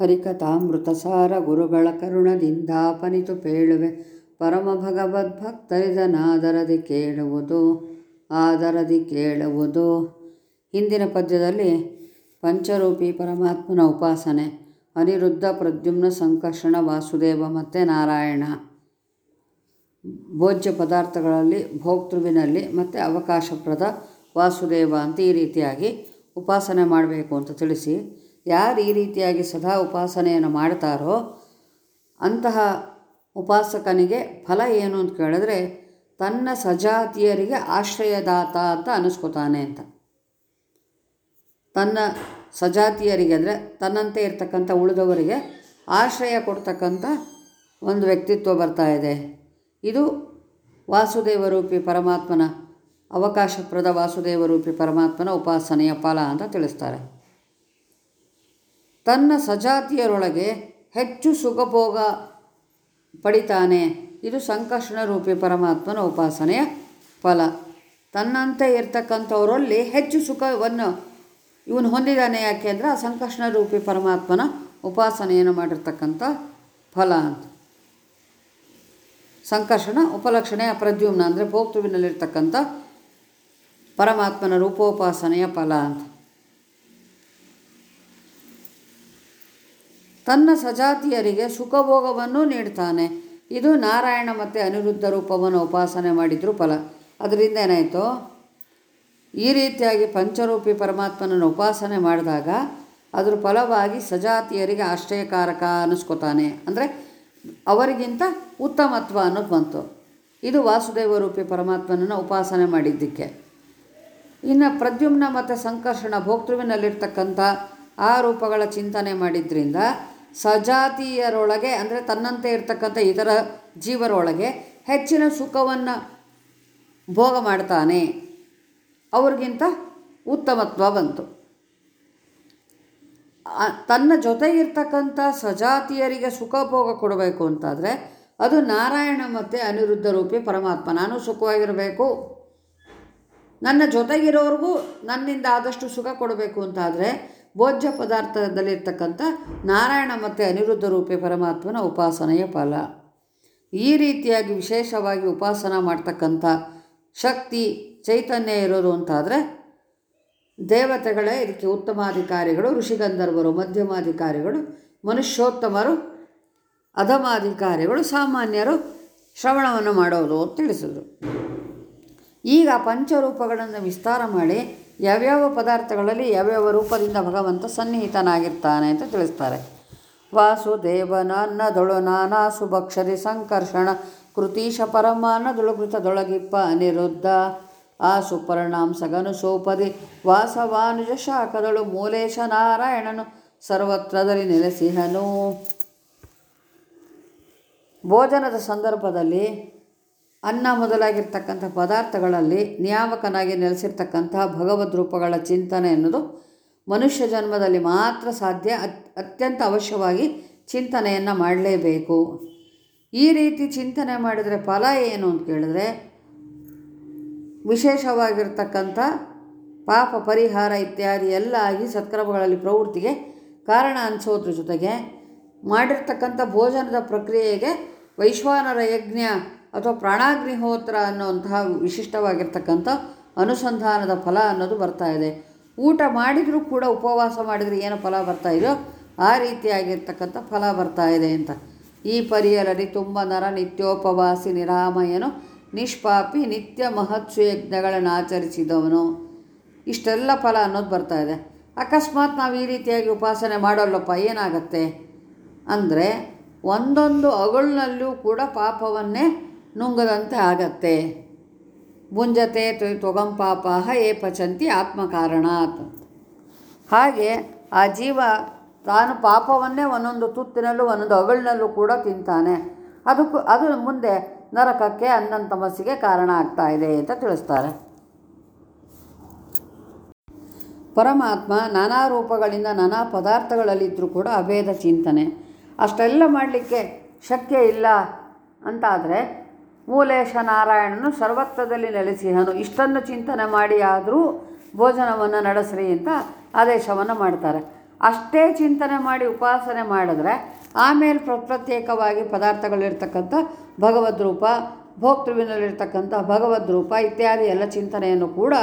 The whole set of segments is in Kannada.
ಹರಿಕಥಾಮೃತಸಾರ ಗುರುಗಳ ಕರುಣದಿಂದಾಪನಿತು ಪೇಳುವೆ. ಪರಮ ಭಗವದ್ಭಕ್ತರಿದನಾದರದಿ ಕೇಳುವುದು, ಆದರದಿ ಕೇಳುವುದು. ಹಿಂದಿನ ಪದ್ಯದಲ್ಲಿ ಪಂಚರೂಪಿ ಪರಮಾತ್ಮನ ಉಪಾಸನೆ, ಅನಿರುದ್ಧ ಪ್ರದ್ಯುಮ್ನ ಸಂಕರ್ಷಣ, ವಾಸುದೇವ ಮತ್ತು ನಾರಾಯಣ. ಭೋಜ್ಯ ಪದಾರ್ಥಗಳಲ್ಲಿ ಭೋಕ್ತೃವಿನಲ್ಲಿ ಮತ್ತು ಅವಕಾಶಪ್ರದ ವಾಸುದೇವ ಅಂತ ಈ ರೀತಿಯಾಗಿ ಉಪಾಸನೆ ಮಾಡಬೇಕು ಅಂತ ತಿಳಿಸಿ ಯಾರು ಈ ರೀತಿಯಾಗಿ ಸದಾ ಉಪಾಸನೆಯನ್ನು ಮಾಡ್ತಾರೋ ಅಂತಹ ಉಪಾಸಕನಿಗೆ ಫಲ ಏನು ಅಂತ ಕೇಳಿದ್ರೆ ತನ್ನ ಸಜಾತಿಯರಿಗೆ ಆಶ್ರಯದಾತ ಅಂತ ಅನ್ನಿಸ್ಕೋತಾನೆ ಅಂತ. ತನ್ನ ಸಜಾತಿಯರಿಗೆ ಅಂದರೆ ತನ್ನಂತೆ ಇರ್ತಕ್ಕಂಥ ಉಳಿದವರಿಗೆ ಆಶ್ರಯ ಕೊಡ್ತಕ್ಕಂಥ ಒಂದು ವ್ಯಕ್ತಿತ್ವ ಬರ್ತಾ ಇದೆ. ಇದು ವಾಸುದೇವರೂಪಿ ಪರಮಾತ್ಮನ ಅವಕಾಶಪ್ರದ ವಾಸುದೇವರೂಪಿ ಪರಮಾತ್ಮನ ಉಪಾಸನೆಯ ಫಲ ಅಂತ ತಿಳಿಸ್ತಾರೆ. ತನ್ನ ಸಜಾತಿಯರೊಳಗೆ ಹೆಚ್ಚು ಸುಖಭೋಗ ಪಡಿತಾನೆ. ಇದು ಸಂಕರ್ಷಣ ರೂಪಿ ಪರಮಾತ್ಮನ ಉಪಾಸನೆಯ ಫಲ. ತನ್ನಂತೆ ಇರ್ತಕ್ಕಂಥವರಲ್ಲಿ ಹೆಚ್ಚು ಸುಖವನ್ನು ಇವನು ಹೊಂದಿದ್ದಾನೆ ಯಾಕೆ ಅಂದರೆ ಆ ಸಂಕರ್ಷಣ ರೂಪಿ ಪರಮಾತ್ಮನ ಉಪಾಸನೆಯನ್ನು ಮಾಡಿರ್ತಕ್ಕಂಥ ಫಲ ಅಂತ. ಸಂಕರ್ಷಣ ಉಪಲಕ್ಷಣೆಯ ಪ್ರದ್ಯುಮ್ನ ಅಂದರೆ ಭೋಕ್ತುವಿನಲ್ಲಿರ್ತಕ್ಕಂಥ ಪರಮಾತ್ಮನ ರೂಪೋಪಾಸನೆಯ ಫಲ ಅಂತ. ತನ್ನ ಸಜಾತಿಯರಿಗೆ ಸುಖಭೋಗವನ್ನು ನೀಡ್ತಾನೆ. ಇದು ನಾರಾಯಣ ಮತ್ತು ಅನಿರುದ್ಧ ರೂಪವನ್ನು ಉಪಾಸನೆ ಮಾಡಿದ್ರು ಫಲ. ಅದರಿಂದ ಏನಾಯಿತು? ಈ ರೀತಿಯಾಗಿ ಪಂಚರೂಪಿ ಪರಮಾತ್ಮನನ್ನು ಉಪಾಸನೆ ಮಾಡಿದಾಗ ಅದ್ರ ಫಲವಾಗಿ ಸಜಾತಿಯರಿಗೆ ಆಶ್ರಯಕಾರಕ ಅನ್ನಿಸ್ಕೋತಾನೆ. ಅಂದರೆ ಅವರಿಗಿಂತ ಉತ್ತಮತ್ವ ಅನ್ನೋದು ಬಂತು. ಇದು ವಾಸುದೇವ ರೂಪಿ ಪರಮಾತ್ಮನನ್ನು ಉಪಾಸನೆ ಮಾಡಿದ್ದಕ್ಕೆ. ಇನ್ನು ಪ್ರದ್ಯುಮ್ನ ಮತ್ತು ಸಂಕರ್ಷಣ ಭೋಕ್ತೃವಿನಲ್ಲಿರ್ತಕ್ಕಂಥ ಆ ರೂಪಗಳ ಚಿಂತನೆ ಮಾಡಿದ್ರಿಂದ ಸಜಾತಿಯರೊಳಗೆ, ಅಂದರೆ ತನ್ನಂತೆ ಇರತಕ್ಕಂಥ ಇತರ ಜೀವರೊಳಗೆ ಹೆಚ್ಚಿನ ಸುಖವನ್ನು ಭೋಗ ಮಾಡ್ತಾನೆ. ಅವ್ರಿಗಿಂತ ಉತ್ತಮತ್ವ ಬಂತು. ತನ್ನ ಜೊತೆಗಿರ್ತಕ್ಕಂಥ ಸಜಾತಿಯರಿಗೆ ಸುಖ ಭೋಗ ಕೊಡಬೇಕು ಅಂತಾದರೆ ಅದು ನಾರಾಯಣ ಮತ್ತು ಅನಿರುದ್ಧ ರೂಪಿ ಪರಮಾತ್ಮ. ನಾನು ಸುಖವಾಗಿರಬೇಕು. ನನ್ನ ಜೊತೆಗಿರೋರಿಗೂ ನನ್ನಿಂದ ಆದಷ್ಟು ಸುಖ ಕೊಡಬೇಕು ಅಂತಾದರೆ ಭೋಜ್ಯ ಪದಾರ್ಥದಲ್ಲಿರ್ತಕ್ಕಂಥ ನಾರಾಯಣ ಮತ್ತು ಅನಿರುದ್ಧ ರೂಪಿ ಪರಮಾತ್ಮನ ಉಪಾಸನೆಯ ಫಲ. ಈ ರೀತಿಯಾಗಿ ವಿಶೇಷವಾಗಿ ಉಪಾಸನ ಮಾಡ್ತಕ್ಕಂಥ ಶಕ್ತಿ ಚೈತನ್ಯ ಇರೋದು ಅಂತಾದರೆ ದೇವತೆಗಳೇ ಇದಕ್ಕೆ ಉತ್ತಮಾಧಿಕಾರಿಗಳು, ಋಷಿಗಂಧರ್ವರು, ಮಧ್ಯಮಾಧಿಕಾರಿಗಳು, ಮನುಷ್ಯೋತ್ತಮರು, ಅಧಮಾಧಿಕಾರಿಗಳು, ಸಾಮಾನ್ಯರು ಶ್ರವಣವನ್ನು ಮಾಡೋದು ಅಂತ ತಿಳಿಸಿದರು. ಈಗ ಪಂಚರೂಪಗಳನ್ನು ವಿಸ್ತಾರ ಮಾಡಿ ಯಾವ್ಯಾವ ಪದಾರ್ಥಗಳಲ್ಲಿ ಯಾವ್ಯಾವ ರೂಪದಿಂದ ಭಗವಂತ ಸನ್ನಿಹಿತನಾಗಿರ್ತಾನೆ ಅಂತ ತಿಳಿಸ್ತಾರೆ. ವಾಸುದೇವನ ಅನ್ನದೊಳು ನಾನಾ ಸುಭಕ್ಷರಿ ಸಂಕರ್ಷಣ, ಕೃತೀಶ ಪರಮಾನದೊಳು ಕೃತದೊಳಗಿಪ್ಪ ಅನಿರುದ್ಧ, ಆ ಸುಪರ್ಣಾಂಸಗನು ಸೋಪದಿ, ವಾಸವಾನುಜ ಶಾಖದಳು ಮೂಲೇಶ ನಾರಾಯಣನು ಸರ್ವತ್ರದಲ್ಲಿ ನೆಲೆಸಿಹನು. ಭೋಜನದ ಸಂದರ್ಭದಲ್ಲಿ ಅನ್ನ ಮೊದಲಾಗಿರ್ತಕ್ಕಂಥ ಪದಾರ್ಥಗಳಲ್ಲಿ ನಿಯಾಮಕನಾಗಿ ನೆಲೆಸಿರ್ತಕ್ಕಂತಹ ಭಗವದ್ ರೂಪಗಳ ಚಿಂತನೆ ಅನ್ನೋದು ಮನುಷ್ಯ ಜನ್ಮದಲ್ಲಿ ಮಾತ್ರ ಸಾಧ್ಯ ಅತ್ಯಂತ ಅವಶ್ಯವಾಗಿ ಚಿಂತನೆಯನ್ನು ಮಾಡಲೇಬೇಕು. ಈ ರೀತಿ ಚಿಂತನೆ ಮಾಡಿದರೆ ಫಲ ಏನು ಅಂತ ಕೇಳಿದ್ರೆ, ವಿಶೇಷವಾಗಿರ್ತಕ್ಕಂಥ ಪಾಪ ಪರಿಹಾರ ಇತ್ಯಾದಿ ಎಲ್ಲ ಆಗಿ ಸತ್ಕ್ರಮಗಳಲ್ಲಿ ಪ್ರವೃತ್ತಿಗೆ ಕಾರಣ ಅನಿಸೋದ್ರ ಜೊತೆಗೆ ಮಾಡಿರ್ತಕ್ಕಂಥ ಭೋಜನದ ಪ್ರಕ್ರಿಯೆಗೆ ವೈಶ್ವಾನರ ಯಜ್ಞ ಅಥವಾ ಪ್ರಾಣಾಗ್ನಿಹೋತ್ರ ಅನ್ನುವಂತಹ ವಿಶಿಷ್ಟವಾಗಿರ್ತಕ್ಕಂಥ ಅನುಸಂಧಾನದ ಫಲ ಅನ್ನೋದು ಬರ್ತಾ ಇದೆ. ಊಟ ಮಾಡಿದರೂ ಕೂಡ ಉಪವಾಸ ಮಾಡಿದರೆ ಏನು ಫಲ ಬರ್ತಾ ಇದೆಯೋ ಆ ರೀತಿಯಾಗಿರ್ತಕ್ಕಂಥ ಫಲ ಬರ್ತಾ ಇದೆ ಅಂತ. ಈ ಪರಿಯಲರಿ ತುಂಬ ನರ ನಿತ್ಯೋಪವಾಸಿ ನಿರಾಮಯನು, ನಿಷ್ಪಾಪಿ ನಿತ್ಯ ಮಹತ್ಸು ಯಜ್ಞಗಳನ್ನು ಆಚರಿಸಿದವನು. ಇಷ್ಟೆಲ್ಲ ಫಲ ಅನ್ನೋದು ಬರ್ತಾ ಇದೆ. ಅಕಸ್ಮಾತ್ ನಾವು ಈ ರೀತಿಯಾಗಿ ಉಪಾಸನೆ ಮಾಡೋಲ್ಲಪ್ಪ, ಏನಾಗತ್ತೆ? ಅಂದರೆ ಒಂದೊಂದು ಅಗಳಿನಲ್ಲೂ ಕೂಡ ಪಾಪವನ್ನೇ ನುಂಗದಂತೆ ಆಗತ್ತೆ. ಮುಂಜತೆ ತೊಗಂ ಪಾಪ ಏ ಪಚಂತಿ ಆತ್ಮಕಾರಣಾತ್. ಹಾಗೆ ಆ ಜೀವ ತಾನು ಪಾಪವನ್ನೇ ಒಂದೊಂದು ತುತ್ತಿನಲ್ಲೂ ಒಂದೊಂದು ಅಗಳಿನಲ್ಲೂ ಕೂಡ ತಿಂತಾನೆ. ಅದಕ್ಕೂ ಅದು ಮುಂದೆ ನರಕಕ್ಕೆ ಅನ್ನನ ತಮಸ್ಸಿಗೆ ಕಾರಣ ಆಗ್ತಾ ಇದೆ ಅಂತ ತಿಳಿಸ್ತಾರೆ. ಪರಮಾತ್ಮ ನಾನಾ ರೂಪಗಳಿಂದ ನಾನಾ ಪದಾರ್ಥಗಳಲ್ಲಿದ್ದರೂ ಕೂಡ ಅಭೇದ ಚಿಂತನೆ. ಅಷ್ಟೆಲ್ಲ ಮಾಡಲಿಕ್ಕೆ ಶಕ್ಯ ಇಲ್ಲ ಅಂತಾದರೆ ಮೂಲೇಶ ನಾರಾಯಣನು ಸರ್ವತ್ರದಲ್ಲಿ ನೆಲೆಸಿಹನು ಇಷ್ಟನ್ನು ಚಿಂತನೆ ಮಾಡಿ ಆದರೂ ಭೋಜನವನ್ನು ನಡೆಸ್ರಿ ಅಂತ ಆದೇಶವನ್ನು ಮಾಡ್ತಾರೆ. ಅಷ್ಟೇ ಚಿಂತನೆ ಮಾಡಿ ಉಪಾಸನೆ ಮಾಡಿದ್ರೆ ಆಮೇಲೆ ಪ್ರತ್ಯೇಕವಾಗಿ ಪದಾರ್ಥಗಳಿರ್ತಕ್ಕಂಥ ಭಗವದ್ ರೂಪ ಭೋಕ್ತೃವಿನಲ್ಲಿರ್ತಕ್ಕಂಥ ಭಗವದ್ ರೂಪ ಇತ್ಯಾದಿ ಎಲ್ಲ ಚಿಂತನೆಯನ್ನು ಕೂಡ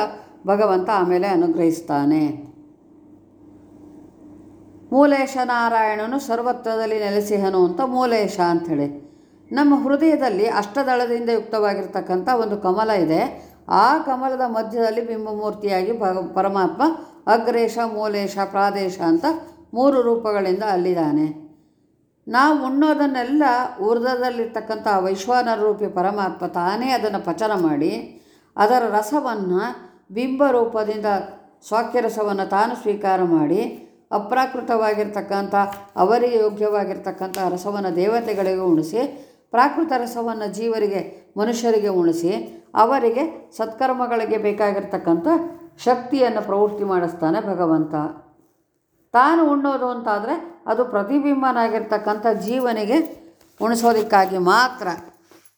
ಭಗವಂತ ಆಮೇಲೆ ಅನುಗ್ರಹಿಸ್ತಾನೆ. ಮೂಲೇಶ ನಾರಾಯಣನು ಸರ್ವತ್ರದಲ್ಲಿ ನೆಲೆಸಿಹನು ಅಂತ ಮೂಲೇಶ ಅಂಥೇಳಿ. ನಮ್ಮ ಹೃದಯದಲ್ಲಿ ಅಷ್ಟದಳದಿಂದ ಯುಕ್ತವಾಗಿರ್ತಕ್ಕಂಥ ಒಂದು ಕಮಲ ಇದೆ. ಆ ಕಮಲದ ಮಧ್ಯದಲ್ಲಿ ಬಿಂಬಮೂರ್ತಿಯಾಗಿ ಭಗ, ಪರಮಾತ್ಮ ಅಗ್ರೇಶ, ಮೂಲೇಶ, ಪ್ರಾದೇಶ ಅಂತ ಮೂರು ರೂಪಗಳಿಂದ ಅಲ್ಲಿದ್ದಾನೆ. ನಾವು ಉಣ್ಣೋದನ್ನೆಲ್ಲ ಉರ್ಧದಲ್ಲಿರ್ತಕ್ಕಂಥ ವೈಶ್ವಾನ ರೂಪಿ ಪರಮಾತ್ಮ ತಾನೇ ಅದನ್ನು ಪಚನ ಮಾಡಿ, ಅದರ ರಸವನ್ನು ಬಿಂಬ ರೂಪದಿಂದ ಸ್ವಾಕ್ಯ ರಸವನ್ನು ತಾನು ಸ್ವೀಕಾರ ಮಾಡಿ, ಅಪ್ರಾಕೃತವಾಗಿರ್ತಕ್ಕಂಥ ಅವರಿಗೆ ಯೋಗ್ಯವಾಗಿರ್ತಕ್ಕಂಥ ರಸವನ್ನು ದೇವತೆಗಳಿಗೆ ಉಣಿಸಿ ಪ್ರಾಕೃತ ರಸವನ್ನು ಜೀವರಿಗೆ, ಮನುಷ್ಯರಿಗೆ ಉಣಿಸಿ, ಅವರಿಗೆ ಸತ್ಕರ್ಮಗಳಿಗೆ ಬೇಕಾಗಿರ್ತಕ್ಕಂಥ ಶಕ್ತಿಯನ್ನು ಪ್ರವೃತ್ತಿ ಮಾಡಿಸ್ತಾನೆ ಭಗವಂತ. ತಾನು ಉಣ್ಣೋದು ಅಂತಾದರೆ ಅದು ಪ್ರತಿಬಿಂಬನಾಗಿರ್ತಕ್ಕಂಥ ಜೀವನಿಗೆ ಉಣಿಸೋದಕ್ಕಾಗಿ ಮಾತ್ರ.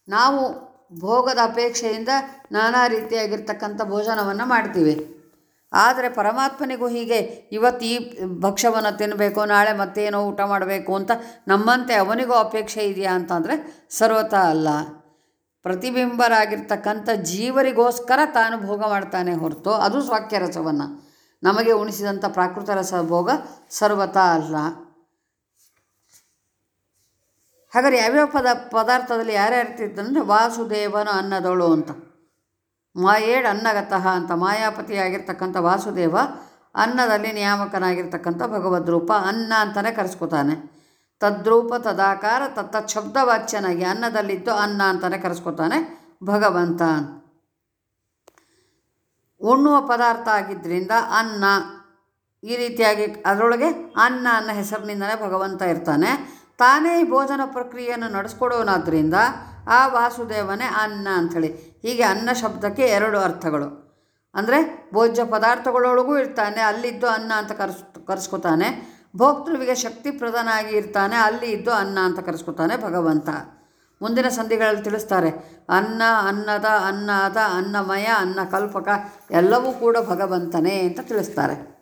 ನಾವು ಭೋಗದ ಅಪೇಕ್ಷೆಯಿಂದ ನಾನಾ ರೀತಿಯಾಗಿರ್ತಕ್ಕಂಥ ಭೋಜನವನ್ನು ಮಾಡ್ತೀವಿ. ಆದರೆ ಪರಮಾತ್ಮನಿಗೂ ಹೀಗೆ ಇವತ್ತು ಈ ಭಕ್ಷ್ಯವನ್ನು ತಿನ್ನಬೇಕು, ನಾಳೆ ಮತ್ತೇನೋ ಊಟ ಮಾಡಬೇಕು ಅಂತ ನಮ್ಮಂತೆ ಅವನಿಗೂ ಅಪೇಕ್ಷೆ ಇದೆಯಾ ಅಂತಂದರೆ ಸರ್ವತ ಅಲ್ಲ. ಪ್ರತಿಬಿಂಬರಾಗಿರ್ತಕ್ಕಂಥ ಜೀವರಿಗೋಸ್ಕರ ತಾನು ಭೋಗ ಮಾಡ್ತಾನೆ ಹೊರತು ಅದು ಸ್ವಾಕ್ಯ ರಸವನ್ನು. ನಮಗೆ ಉಣಿಸಿದಂಥ ಪ್ರಾಕೃತ ರಸ ಭೋಗ ಸರ್ವತ ಅಲ್ಲ. ಹಾಗಾದ್ರೆ ಯಾವ್ಯಾವ ಪದ, ಪದಾರ್ಥದಲ್ಲಿ ಯಾರ್ಯಾರು ಇರ್ತಿದ್ದಂದರೆ ವಾಸುದೇವನ ಅನ್ನದವಳು ಅಂತ. ಮಾಯೇಡ್ ಅನ್ನಗತಃ ಅಂತ ಮಾಯಾಪತಿಯಾಗಿರ್ತಕ್ಕಂಥ ವಾಸುದೇವ ಅನ್ನದಲ್ಲಿ ನಿಯಾಮಕನಾಗಿರ್ತಕ್ಕಂಥ ಭಗವದ್ ರೂಪ ಅನ್ನ ಅಂತಲೇ ಕರೆಸ್ಕೊತಾನೆ. ತದ್ರೂಪ ತದಾಕಾರ ತತ್ತ ಶಬ್ದವಾಚ್ಯನಾಗಿ ಅನ್ನದಲ್ಲಿದ್ದು ಅನ್ನ ಅಂತಲೇ ಕರೆಸ್ಕೊತಾನೆ ಭಗವಂತ. ಉಣ್ಣುವ ಪದಾರ್ಥ ಆಗಿದ್ದರಿಂದ ಅನ್ನ ಈ ರೀತಿಯಾಗಿ ಅದರೊಳಗೆ ಅನ್ನ ಅನ್ನೋ ಹೆಸರಿನಿಂದಲೇ ಭಗವಂತ ಇರ್ತಾನೆ. ತಾನೇ ಭೋಜನ ಪ್ರಕ್ರಿಯೆಯನ್ನು ನಡೆಸ್ಕೊಡೋನಾದ್ರಿಂದ ಆ ವಾಸುದೇವನೇ ಅನ್ನ ಅಂಥೇಳಿ. ಹೀಗೆ ಅನ್ನ ಶಬ್ದಕ್ಕೆ ಎರಡು ಅರ್ಥಗಳು. ಅಂದರೆ ಭೋಜ್ಯ ಪದಾರ್ಥಗಳೊಳಗೂ ಇರ್ತಾನೆ, ಅಲ್ಲಿದ್ದು ಅನ್ನ ಅಂತ ಕರೆಸ್, ಕರೆಸ್ಕೊತಾನೆ. ಭೋಕ್ತೃವಿಗೆ ಶಕ್ತಿ ಪ್ರಧಾನಾಗಿ ಇರ್ತಾನೆ, ಅಲ್ಲಿ ಇದ್ದು ಅನ್ನ ಅಂತ ಕರೆಸ್ಕೊತಾನೆ ಭಗವಂತ. ಮುಂದಿನ ಸಂಧಿಗಳಲ್ಲಿ ತಿಳಿಸ್ತಾರೆ, ಅನ್ನ, ಅನ್ನದ ಅನ್ನದ, ಅನ್ನಮಯ ಅನ್ನ ಕಲ್ಪಕ ಎಲ್ಲವೂ ಕೂಡ ಭಗವಂತನೇ ಅಂತ ತಿಳಿಸ್ತಾರೆ.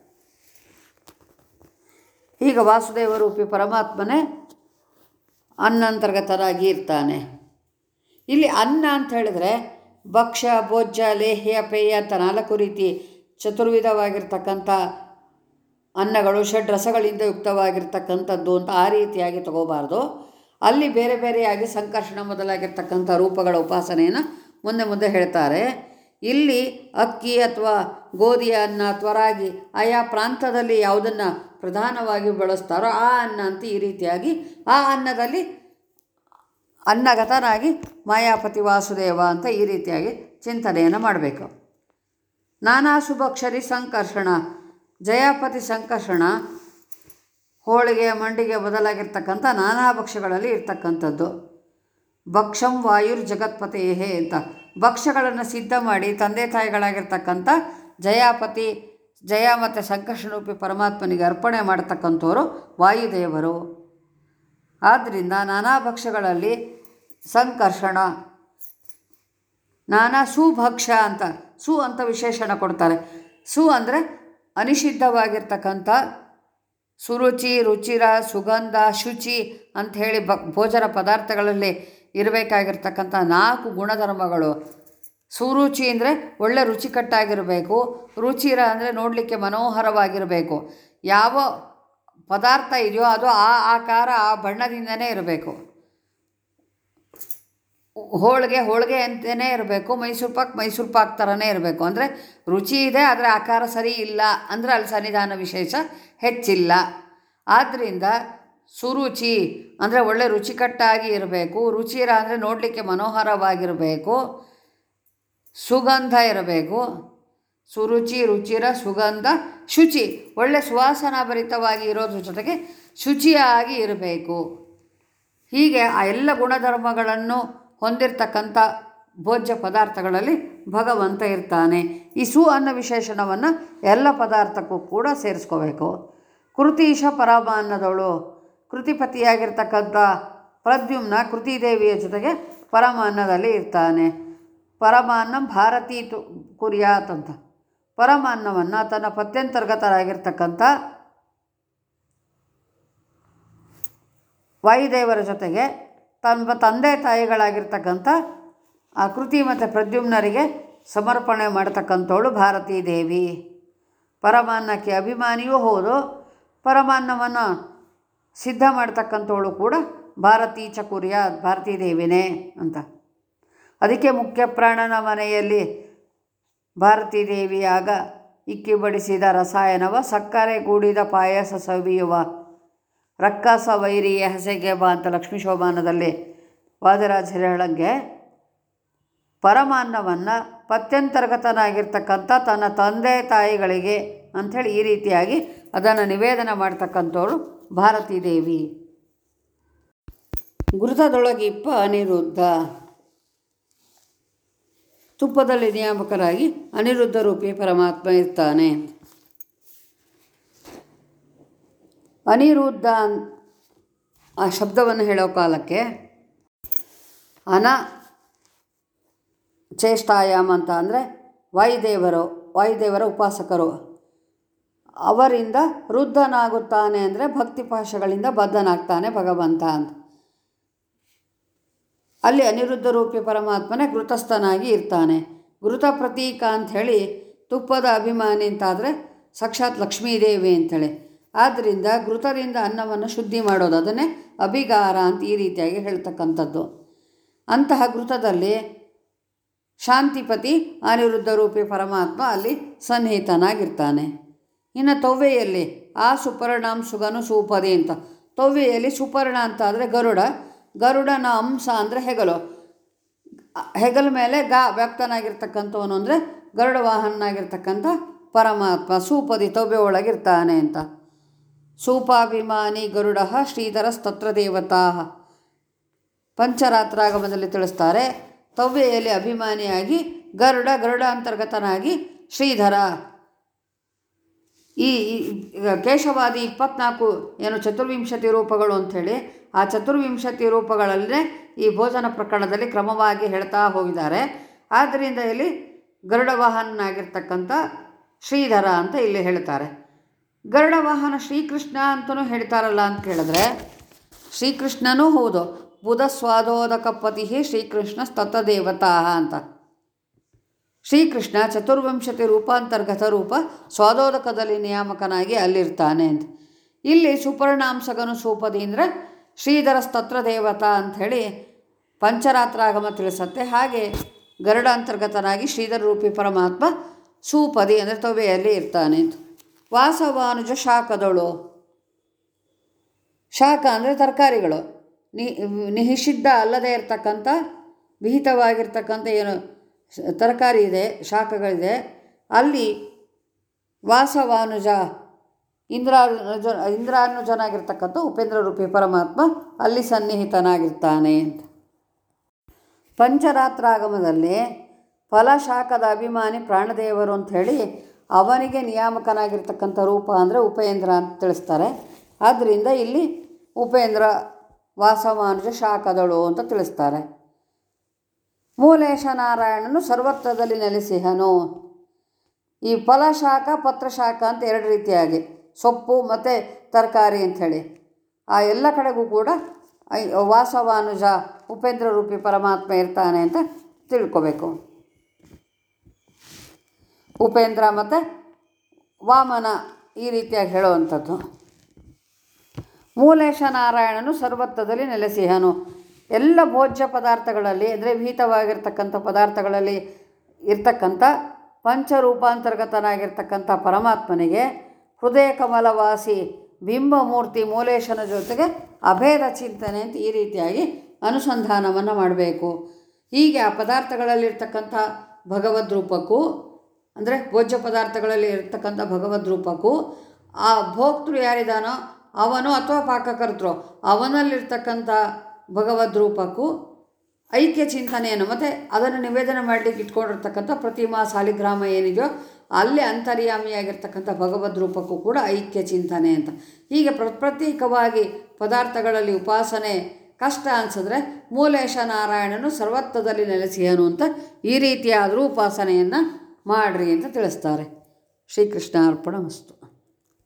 ಈಗ ವಾಸುದೇವ ರೂಪಿ ಪರಮಾತ್ಮನೇ ಅನ್ನಂತರ್ಗತರಾಗಿ ಇರ್ತಾನೆ. ಇಲ್ಲಿ ಅನ್ನ ಅಂತ ಹೇಳಿದ್ರೆ ಭಕ್ಷ್ಯ, ಭೋಜ್ಯ, ಲೇಹ್ಯ, ಪೇಯ ಅಂತ ನಾಲ್ಕು ರೀತಿ ಚತುರ್ವಿಧವಾಗಿರ್ತಕ್ಕಂಥ ಅನ್ನಗಳು ಷಡ್ ರಸಗಳಿಂದ ಯುಕ್ತವಾಗಿರ್ತಕ್ಕಂಥದ್ದು ಅಂತ ಆ ರೀತಿಯಾಗಿ ತಗೋಬಾರ್ದು. ಅಲ್ಲಿ ಬೇರೆ ಬೇರೆಯಾಗಿ ಸಂಕರ್ಷಣ ಮೊದಲಾಗಿರ್ತಕ್ಕಂಥ ರೂಪಗಳ ಉಪಾಸನೆಯನ್ನು ಮುಂದೆ ಮುಂದೆ ಹೇಳ್ತಾರೆ. ಇಲ್ಲಿ ಅಕ್ಕಿ ಅಥವಾ ಗೋಧಿಯ ಅನ್ನ ಅಥವಾ ರಾಗಿ ಆಯಾ ಪ್ರಾಂತದಲ್ಲಿ ಯಾವುದನ್ನು ಪ್ರಧಾನವಾಗಿ ಬಳಸ್ತಾರೋ ಆ ಅನ್ನ ಅಂತ ಈ ರೀತಿಯಾಗಿ ಆ ಅನ್ನದಲ್ಲಿ ಅನ್ನಗತನಾಗಿ ಮಾಯಾಪತಿ ವಾಸುದೇವ ಅಂತ ಈ ರೀತಿಯಾಗಿ ಚಿಂತನೆಯನ್ನು ಮಾಡಬೇಕು. ನಾನಾ ಶುಭಕ್ಷರಿ ಸಂಕರ್ಷಣ, ಜಯಾಪತಿ ಸಂಕರ್ಷಣ, ಹೋಳಿಗೆ, ಮಂಡಿಗೆ ಬದಲಾಗಿರ್ತಕ್ಕಂಥ ನಾನಾ ಭಕ್ಷ್ಯಗಳಲ್ಲಿ ಇರ್ತಕ್ಕಂಥದ್ದು. ಭಕ್ಷಂ ವಾಯುರ್ ಜಗತ್ಪತೇಹೇ ಅಂತ ಭಕ್ಷ್ಯಗಳನ್ನು ಸಿದ್ಧ ಮಾಡಿ ತಂದೆ ತಾಯಿಗಳಾಗಿರ್ತಕ್ಕಂಥ ಜಯಾಪತಿ, ಜಯ ಮತ್ತು ಸಂಕರ್ಷಣರೂಪಿ ಪರಮಾತ್ಮನಿಗೆ ಅರ್ಪಣೆ ಮಾಡತಕ್ಕಂಥವರು ವಾಯುದೇವರು. ಆದ್ದರಿಂದ ನಾನಾ ಭಕ್ಷ್ಯಗಳಲ್ಲಿ ಸಂಕರ್ಷಣ, ನಾನಾ ಸುಭಕ್ಷ ಅಂತ, ಸು ಅಂತ ವಿಶೇಷಣ ಕೊಡ್ತಾರೆ. ಸು ಅಂದರೆ ಅನಿಷಿದ್ಧವಾಗಿರ್ತಕ್ಕಂಥ ಸುರುಚಿ, ರುಚಿರ, ಸುಗಂಧ, ಶುಚಿ ಅಂತ ಹೇಳಿ ಭೋಜನ ಪದಾರ್ಥಗಳಲ್ಲಿ ಇರಬೇಕಾಗಿರ್ತಕ್ಕಂಥ ನಾಲ್ಕು ಗುಣಧರ್ಮಗಳು. ಸುರುಚಿ ಅಂದರೆ ಒಳ್ಳೆ ರುಚಿಕಟ್ಟಾಗಿರಬೇಕು, ರುಚಿರ ಅಂದರೆ ನೋಡಲಿಕ್ಕೆ ಮನೋಹರವಾಗಿರಬೇಕು. ಯಾವ ಪದಾರ್ಥ ಇದೆಯೋ ಅದು ಆ ಆಕಾರ ಆ ಬಣ್ಣದಿಂದನೇ ಇರಬೇಕು. ಹೋಳಿಗೆ ಹೋಳಿಗೆ ಅಂತಲೇ ಇರಬೇಕು. ಮೈಸೂರು ಪಾಕ್ ಮೈಸೂರು ಪಾಕ್ ಥರನೇ ಇರಬೇಕು. ಅಂದರೆ ರುಚಿ ಇದೆ, ಆದರೆ ಆಕಾರ ಸರಿ ಇಲ್ಲ ಅಂದರೆ ಅಲ್ಲಿ ಸನ್ನಿಧಾನ ವಿಶೇಷ ಹೆಚ್ಚಿಲ್ಲ. ಆದ್ದರಿಂದ ಸುರುಚಿ, ಅಂದರೆ ಒಳ್ಳೆ ರುಚಿಕಟ್ಟಾಗಿ ಇರಬೇಕು. ರುಚಿರ ಅಂದರೆ ನೋಡಲಿಕ್ಕೆ ಮನೋಹರವಾಗಿರಬೇಕು. ಸುಗಂಧ ಇರಬೇಕು. ಸುರುಚಿ ರುಚಿರ ಸುಗಂಧ, ಶುಚಿ. ಒಳ್ಳೆ ಸುವಾಸನಾಭರಿತವಾಗಿ ಇರೋದ್ರ ಜೊತೆಗೆ ಶುಚಿಯಾಗಿ ಇರಬೇಕು. ಹೀಗೆ ಆ ಎಲ್ಲ ಗುಣಧರ್ಮಗಳನ್ನು ಹೊಂದಿರತಕ್ಕಂಥ ಭೋಜ್ಯ ಪದಾರ್ಥಗಳಲ್ಲಿ ಭಗವಂತ ಇರ್ತಾನೆ. ಈ ಸು ಅನ್ನ ವಿಶೇಷಣವನ್ನು ಎಲ್ಲ ಪದಾರ್ಥಕ್ಕೂ ಕೂಡ ಸೇರಿಸ್ಕೋಬೇಕು. ಕೃತೀಶ ಪರಮ ಅನ್ನದವಳು ಕೃತಿಪತಿಯಾಗಿರ್ತಕ್ಕಂಥ ಪ್ರದ್ಯುಮ್ನ ಕೃತಿದೇವಿಯ ಜೊತೆಗೆ ಪರಮ ಅನ್ನದಲ್ಲಿ ಇರ್ತಾನೆ. ಪರಮ ಅನ್ನ ಭಾರತೀ ತು ಕುರಿಯಾತ್ ಅಂತ. ಪರಮ ಅನ್ನವನ್ನು ತನ್ನ ಪತ್ಯಂತರ್ಗತರಾಗಿರ್ತಕ್ಕಂಥ ವಾಯುದೇವರ ಜೊತೆಗೆ ತಮ್ಮ ತಂದೆ ತಾಯಿಗಳಾಗಿರ್ತಕ್ಕಂಥ ಆ ಕೃತಿ ಮತ್ತು ಪ್ರದ್ಯುಮ್ನರಿಗೆ ಸಮರ್ಪಣೆ ಮಾಡತಕ್ಕಂಥವಳು ಭಾರತೀ ದೇವಿ. ಪರಮಾನ್ನಕ್ಕೆ ಅಭಿಮಾನಿಯೂ ಹೌದು, ಪರಮಾನ್ನವನ್ನು ಸಿದ್ಧ ಮಾಡ್ತಕ್ಕಂಥವಳು ಕೂಡ ಭಾರತೀ ಚಕುರ್ಯ ಭಾರತೀ ದೇವಿನೇ ಅಂತ. ಅದಕ್ಕೆ ಮುಖ್ಯ ಪ್ರಾಣನ ಮನೆಯಲ್ಲಿ ಭಾರತೀ ದೇವಿಯಾಗ ಇಕ್ಕಿ ಬಡಿಸಿದ ರಸಾಯನವ, ಸಕ್ಕರೆ ಕೂಡಿದ ಪಾಯಸ ಸವಿಯುವ, ರಕ್ಕಸ ವೈರಿಯ ಹೆಸೆಗೆ ಬಾ ಅಂತ ಲಕ್ಷ್ಮೀ ಶೋಭಾನದಲ್ಲಿ ವಾದರಾಜರು ಹೇಳಂಗೆ, ಪರಮಾನ್ನವನ್ನು ಪತ್ಯಂತರ್ಗತನಾಗಿರ್ತಕ್ಕಂಥ ತನ್ನ ತಂದೆ ತಾಯಿಗಳಿಗೆ ಅಂಥೇಳಿ ಈ ರೀತಿಯಾಗಿ ಅದನ್ನು ನಿವೇದನ ಮಾಡ್ತಕ್ಕಂಥವಳು ಭಾರತೀ ದೇವಿ. ಗುರುತದೊಳಗಿಪ್ಪ ಅನಿರುದ್ಧ. ತುಪ್ಪದಲ್ಲಿ ನಿಯಾಮಕರಾಗಿ ಅನಿರುದ್ಧ ರೂಪಿ ಪರಮಾತ್ಮ ಇರ್ತಾನೆ. ಅನಿರುದ್ಧ ಅನ್- ಆ ಶಬ್ದವನ್ನು ಹೇಳೋ ಕಾಲಕ್ಕೆ ಅನ ಚೇಷ್ಟಾಯಾಮ ಅಂತ ಅಂದರೆ ವಾಯುದೇವರು, ವಾಯುದೇವರ ಉಪಾಸಕರು. ಅವರಿಂದ ವೃದ್ಧನಾಗುತ್ತಾನೆ ಅಂದರೆ ಭಕ್ತಿ ಪಾಶಗಳಿಂದ ಬದ್ಧನಾಗ್ತಾನೆ ಭಗವಂತ ಅಂತ. ಅಲ್ಲಿ ಅನಿರುದ್ಧ ರೂಪಿ ಪರಮಾತ್ಮನೇ ಘೃತಸ್ಥನಾಗಿ ಇರ್ತಾನೆ. ಘೃತ ಪ್ರತೀಕ ಅಂಥೇಳಿ ತುಪ್ಪದ ಅಭಿಮಾನಿ ಅಂತಾದರೆ ಸಾಕ್ಷಾತ್ ಲಕ್ಷ್ಮೀದೇವಿ ಅಂಥೇಳಿ. ಆದ್ದರಿಂದ ಘೃತರಿಂದ ಅನ್ನವನ್ನು ಶುದ್ಧಿ ಮಾಡೋದು ಅದನ್ನೇ ಅಭಿಗಾರ ಅಂತ ಈ ರೀತಿಯಾಗಿ ಹೇಳ್ತಕ್ಕಂಥದ್ದು. ಅಂತಹ ಘೃತದಲ್ಲಿ ಶಾಂತಿಪತಿ ಅನಿರುದ್ಧ ರೂಪಿ ಪರಮಾತ್ಮ ಅಲ್ಲಿ ಸನ್ನಿಹಿತನಾಗಿರ್ತಾನೆ. ಇನ್ನು ತೊವ್ವೆಯಲ್ಲಿ ಆ ಸುಪರ್ಣಾಂ ಸುಗನು ಸೂಪದಿ ಅಂತ. ತೊವ್ವೆಯಲ್ಲಿ ಸುಪರ್ಣ ಅಂತ ಆದರೆ ಗರುಡ. ಗರುಡನ ಅಂಶ ಅಂದರೆ ಹೆಗಲು. ಹೆಗಲ ಮೇಲೆ ಗಾ ವ್ಯಕ್ತನಾಗಿರ್ತಕ್ಕಂಥವನು ಅಂದರೆ ಗರುಡ ವಾಹನನಾಗಿರ್ತಕ್ಕಂಥ ಪರಮಾತ್ಮ, ಸೂಪದಿ ತೊಬೆ ಒಳಗಿರ್ತಾನೆ ಅಂತ. ಸೂಪಾಭಿಮಾನಿ ಗರುಡ ಶ್ರೀಧರ ಸ್ತತ್ರ ದೇವತಾ. ಪಂಚರಾತ್ರಾಗಮದಲ್ಲಿ ತಿಳಿಸ್ತಾರೆ ತವ್ಯೆಯಲ್ಲಿ ಅಭಿಮಾನಿಯಾಗಿ ಗರುಡ ಗರುಡ ಅಂತರ್ಗತನಾಗಿ ಶ್ರೀಧರ. ಈ ಕೇಶವಾದಿ ಇಪ್ಪತ್ನಾಲ್ಕು ಏನು ಚತುರ್ವಿಂಶತಿ ರೂಪಗಳು ಅಂಥೇಳಿ ಆ ಚತುರ್ವಿಂಶತಿ ರೂಪಗಳಲ್ಲೇ ಈ ಭೋಜನ ಪ್ರಕರಣದಲ್ಲಿ ಕ್ರಮವಾಗಿ ಹೇಳ್ತಾ ಹೋಗಿದ್ದಾರೆ. ಆದ್ದರಿಂದ ಇಲ್ಲಿ ಗರುಡವಾಹನಾಗಿರ್ತಕ್ಕಂಥ ಶ್ರೀಧರ ಅಂತ ಇಲ್ಲಿ ಹೇಳ್ತಾರೆ. ಗರುಡವಾಹನ ಶ್ರೀಕೃಷ್ಣ ಅಂತಲೂ ಹೇಳ್ತಾರಲ್ಲ ಅಂತ ಕೇಳಿದ್ರೆ, ಶ್ರೀಕೃಷ್ಣನೂ ಹೌದು ಬುಧ ಸ್ವಾದೋದಕ ಪತಿ ಶ್ರೀಕೃಷ್ಣ ಸ್ತತದೇವತಾ ಅಂತ. ಶ್ರೀಕೃಷ್ಣ ಚತುರ್ವಿಂಶತಿ ರೂಪಾಂತರ್ಗತ ರೂಪ ಸ್ವಾದೋದಕದಲ್ಲಿ ನಿಯಾಮಕನಾಗಿ ಅಲ್ಲಿರ್ತಾನೆ ಅಂತ. ಇಲ್ಲಿ ಸುಪರ್ಣಾಂಶಗನು ಸೂಪದಿ ಶ್ರೀಧರ ಸ್ತತ್ರ ದೇವತಾ ಅಂಥೇಳಿ ಪಂಚರಾತ್ರಾಗಮ ತಿಳಿಸತ್ತೆ. ಹಾಗೆ ಗರುಡ ಅಂತರ್ಗತನಾಗಿ ಶ್ರೀಧರ ರೂಪಿ ಪರಮಾತ್ಮ ಸೂಪದಿ ಅಂದರೆ ತೊವೆಯಲ್ಲಿ ಇರ್ತಾನೆ ವಾಸವಾನುಜ ಶಾಖದಳು. ಶಾಖ ಅಂದರೆ ತರಕಾರಿಗಳು. ನಿ ನಿಷಿದ್ಧ ಅಲ್ಲದೆ ಇರತಕ್ಕಂಥ, ವಿಹಿತವಾಗಿರ್ತಕ್ಕಂಥ ಏನು ತರಕಾರಿ ಇದೆ, ಶಾಖಗಳಿದೆ. ಅಲ್ಲಿ ವಾಸವಾನುಜ ಇಂದ್ರಾನುಜ ಇಂದ್ರಾನುಜನಾಗಿರ್ತಕ್ಕಂಥ ಉಪೇಂದ್ರ ರೂಪಿ ಪರಮಾತ್ಮ ಅಲ್ಲಿ ಸನ್ನಿಹಿತನಾಗಿರ್ತಾನೆ ಅಂತ. ಪಂಚರಾತ್ರಾಗಮದಲ್ಲಿ ಫಲಶಾಖದ ಅಭಿಮಾನಿ ಪ್ರಾಣದೇವರು ಅಂತ ಹೇಳಿ ಅವನಿಗೆ ನಿಯಾಮಕನಾಗಿರ್ತಕ್ಕಂಥ ರೂಪ ಅಂದರೆ ಉಪೇಂದ್ರ ಅಂತ ತಿಳಿಸ್ತಾರೆ. ಆದ್ದರಿಂದ ಇಲ್ಲಿ ಉಪೇಂದ್ರ ವಾಸಮಾನುಜ ಶಾಖದಳು ಅಂತ ತಿಳಿಸ್ತಾರೆ. ಮೂಲೇಶ ನಾರಾಯಣನು ಸರ್ವತ್ರದಲ್ಲಿ ನೆಲೆಸಿಹನು. ಈ ಫಲಶಾಖ ಪತ್ರಶಾಖ ಅಂತ ಎರಡು ರೀತಿಯಾಗಿ. ಸೊಪ್ಪು ಮತ್ತು ತರಕಾರಿ ಅಂಥೇಳಿ. ಆ ಎಲ್ಲ ಕಡೆಗೂ ಕೂಡ ವಾಸವಾನುಜ ಉಪೇಂದ್ರ ರೂಪಿ ಪರಮಾತ್ಮ ಇರ್ತಾನೆ ಅಂತ ತಿಳ್ಕೊಬೇಕು. ಉಪೇಂದ್ರ ಮತ್ತು ವಾಮನ ಈ ರೀತಿಯಾಗಿ ಹೇಳುವಂಥದ್ದು. ಮೂಲೇಶ ನಾರಾಯಣನು ಸರ್ವತ್ವದಲ್ಲಿ ನೆಲೆಸಿಹನು ಎಲ್ಲ ಭೋಜ್ಯ ಪದಾರ್ಥಗಳಲ್ಲಿ, ಅಂದರೆ ವಿಹಿತವಾಗಿರ್ತಕ್ಕಂಥ ಪದಾರ್ಥಗಳಲ್ಲಿ ಇರ್ತಕ್ಕಂಥ ಪಂಚರೂಪಾಂತರ್ಗತನಾಗಿರ್ತಕ್ಕಂಥ ಪರಮಾತ್ಮನಿಗೆ ಹೃದಯ ಕಮಲವಾಸಿ ಬಿಂಬಮೂರ್ತಿ ಮೂಲೇಶನ ಜೊತೆಗೆ ಅಭೇದ ಚಿಂತನೆ ಅಂತ ಈ ರೀತಿಯಾಗಿ ಅನುಸಂಧಾನವನ್ನು ಮಾಡಬೇಕು. ಹೀಗೆ ಆ ಪದಾರ್ಥಗಳಲ್ಲಿರ್ತಕ್ಕಂಥ ಭಗವದ್ ರೂಪಕ್ಕೂ ಅಂದರೆ ಭೋಜ್ಯ ಪದಾರ್ಥಗಳಲ್ಲಿ ಇರ್ತಕ್ಕಂಥ ಭಗವದ್ ರೂಪಕ್ಕೂ ಆ ಭೋಕ್ತೃ ಯಾರಿದಾನೋ ಅವನು ಅಥವಾ ಪಾಕಕರ್ತೃ ಅವನಲ್ಲಿರ್ತಕ್ಕಂಥ ಭಗವದ್ ರೂಪಕ್ಕೂ ಐಕ್ಯ ಚಿಂತನೆಯನ್ನು, ಮತ್ತು ಅದನ್ನು ನಿವೇದನೆ ಮಾಡಲಿಕ್ಕೆ ಇಟ್ಕೊಂಡಿರ್ತಕ್ಕಂಥ ಪ್ರತಿಮಾ ಸಾಲಿಗ್ರಾಮ ಏನಿದೆಯೋ ಅಲ್ಲಿ ಅಂತರ್ಯಾಮಿಯಾಗಿರ್ತಕ್ಕಂಥ ಭಗವದ್ ರೂಪಕ್ಕೂ ಕೂಡ ಐಕ್ಯ ಚಿಂತನೆ ಅಂತ. ಹೀಗೆ ಪ್ರ, ಪ್ರತ್ಯೇಕವಾಗಿ ಪದಾರ್ಥಗಳಲ್ಲಿ ಉಪಾಸನೆ ಕಷ್ಟ ಅನಿಸಿದ್ರೆ ಮೂಲೇಶ ನಾರಾಯಣನು ಸರ್ವತ್ವದಲ್ಲಿ ನೆಲೆಸಿಯನು ಅಂತ ಈ ರೀತಿಯಾದರೂ ಉಪಾಸನೆಯನ್ನು ಮಾಡ್ರಿ ಅಂತ ತಿಳಿಸ್ತಾರೆ. ಶ್ರೀಕೃಷ್ಣ ಅರ್ಪಣ ಮಸ್ತು